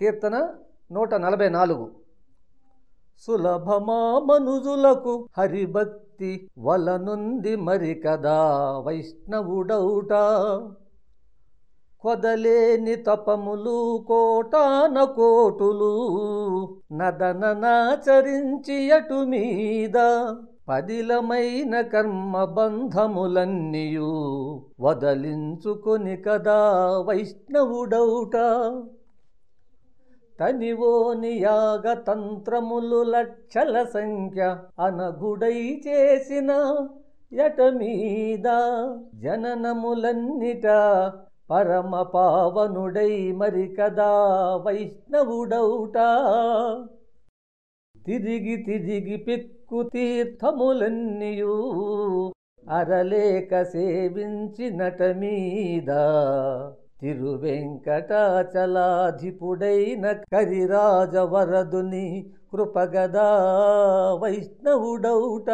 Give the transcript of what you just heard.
కీర్తన నూట నలభై నాలుగు. సులభమా మనుజులకు హరిభక్తి వలనుంది మరి కదా వైష్ణవుడౌట. కొదలేని తపములు కోటాన కోటులు నదననాచరించి అటు మీద పదిలమైన కర్మ బంధములన్నీయు వదలించుకొని కదా వైష్ణవుడౌట. తనివోని నియాగతంత్రములు లక్షల సంఖ్య అనగుడై చేసిన యటమీద జననములన్నిట పరమ పావనుడై మరి కదా వైష్ణవుడౌట. తిరిగి తిరిగి పిక్కు తీర్థములన్నీయు అరలేక సేవించినట మీద తిరువెంకటాచలాధిపుడైన కరిరాజవరదుని కృపగదా వైష్ణవుడౌట.